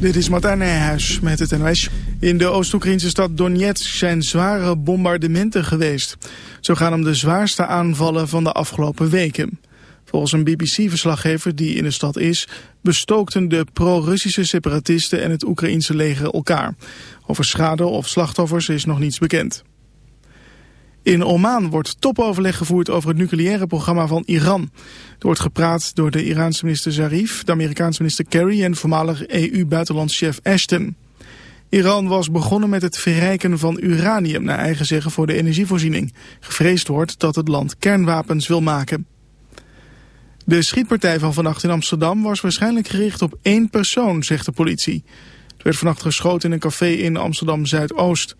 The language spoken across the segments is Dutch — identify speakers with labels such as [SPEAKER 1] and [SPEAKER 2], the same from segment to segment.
[SPEAKER 1] Dit is Martijn Nijhuis met het NOS. In de Oost-Oekraïnse stad Donetsk zijn zware bombardementen geweest. Zo gaan om de zwaarste aanvallen van de afgelopen weken. Volgens een BBC-verslaggever die in de stad is... bestookten de pro-Russische separatisten en het Oekraïense leger elkaar. Over schade of slachtoffers is nog niets bekend. In Oman wordt topoverleg gevoerd over het nucleaire programma van Iran. Er wordt gepraat door de Iraanse minister Zarif, de Amerikaanse minister Kerry en voormalig EU-buitenlandschef Ashton. Iran was begonnen met het verrijken van uranium naar eigen zeggen voor de energievoorziening. Gevreesd wordt dat het land kernwapens wil maken. De schietpartij van vannacht in Amsterdam was waarschijnlijk gericht op één persoon, zegt de politie. Er werd vannacht geschoten in een café in Amsterdam-Zuidoost.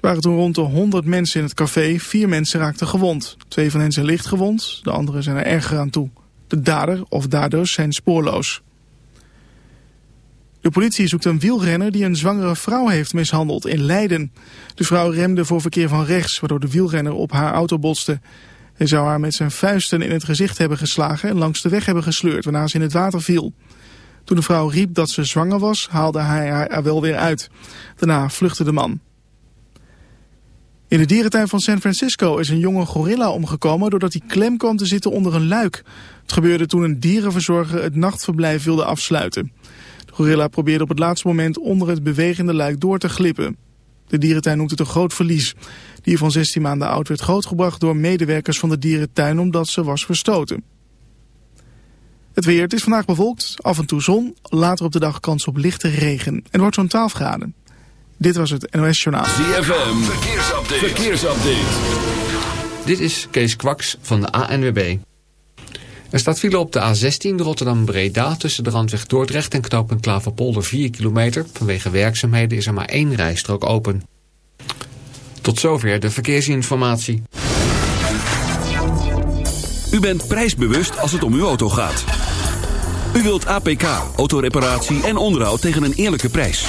[SPEAKER 1] Waren toen rond de 100 mensen in het café. Vier mensen raakten gewond. Twee van hen zijn licht gewond, de anderen zijn er erger aan toe. De dader of daders zijn spoorloos. De politie zoekt een wielrenner die een zwangere vrouw heeft mishandeld in Leiden. De vrouw remde voor verkeer van rechts, waardoor de wielrenner op haar auto botste. Hij zou haar met zijn vuisten in het gezicht hebben geslagen en langs de weg hebben gesleurd, waarna ze in het water viel. Toen de vrouw riep dat ze zwanger was, haalde hij haar wel weer uit. Daarna vluchtte de man. In de dierentuin van San Francisco is een jonge gorilla omgekomen doordat hij klem kwam te zitten onder een luik. Het gebeurde toen een dierenverzorger het nachtverblijf wilde afsluiten. De gorilla probeerde op het laatste moment onder het bewegende luik door te glippen. De dierentuin noemt het een groot verlies. Die van 16 maanden oud werd grootgebracht door medewerkers van de dierentuin omdat ze was verstoten. Het weer, het is vandaag bewolkt, af en toe zon, later op de dag kans op lichte regen en wordt zo'n 12 graden. Dit was het NOS Journaal.
[SPEAKER 2] ZFM, verkeersupdate. verkeersupdate.
[SPEAKER 3] Dit is Kees Kwaks van de ANWB. Er staat file op de A16 Rotterdam-Breda tussen de randweg Dordrecht en knooppunt Klaverpolder 4 kilometer. Vanwege werkzaamheden is er maar één rijstrook open. Tot zover de verkeersinformatie.
[SPEAKER 2] U bent prijsbewust als het om uw auto gaat. U wilt APK, autoreparatie en onderhoud tegen een eerlijke prijs.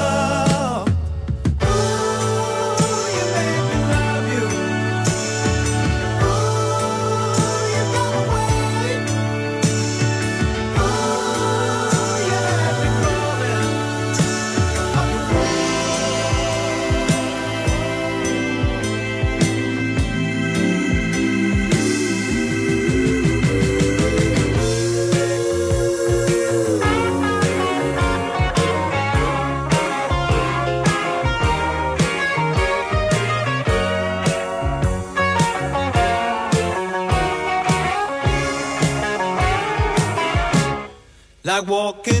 [SPEAKER 4] Like walking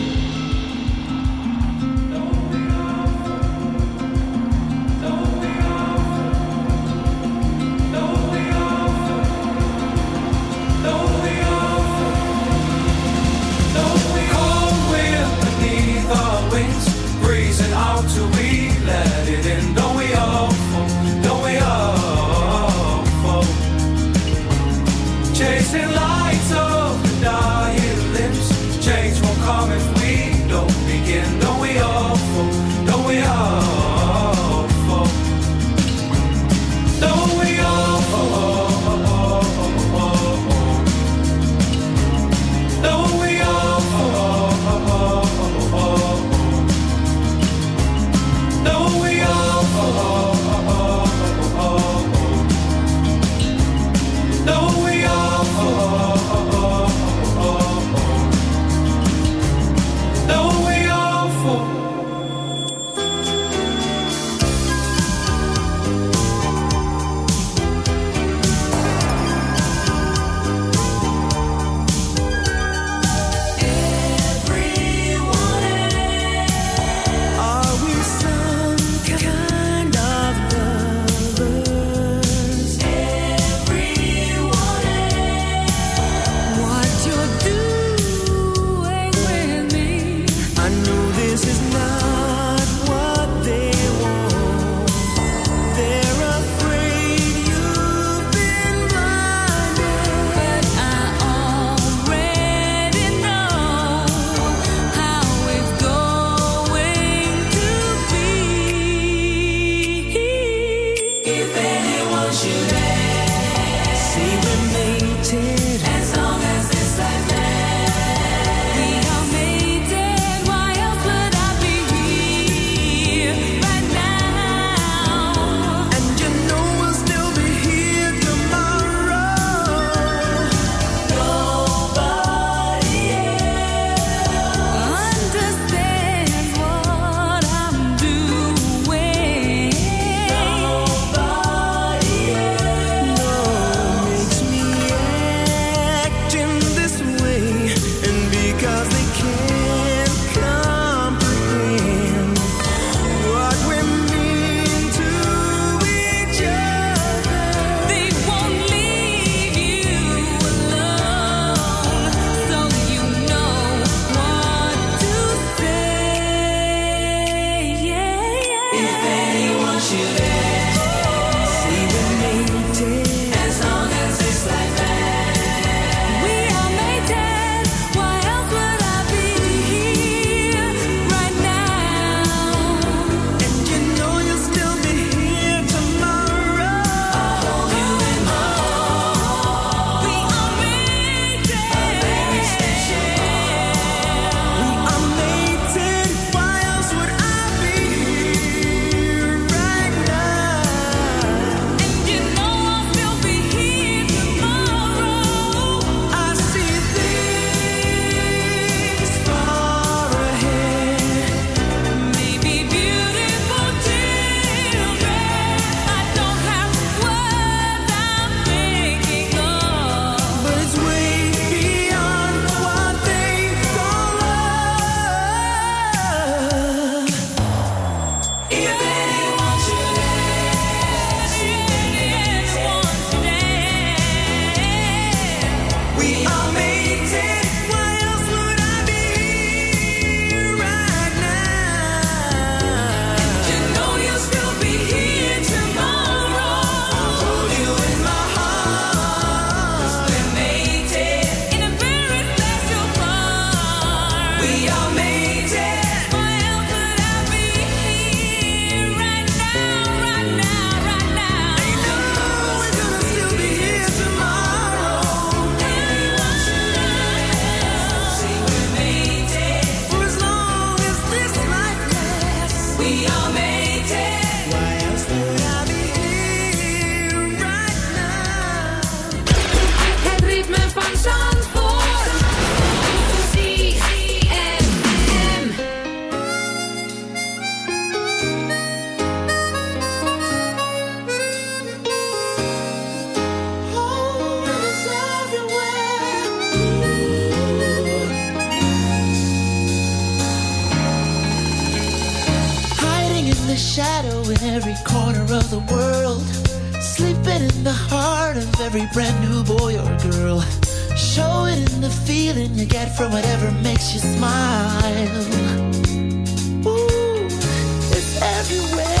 [SPEAKER 5] every brand new boy or girl. Show it in the feeling you get from whatever makes you smile. Ooh, it's everywhere.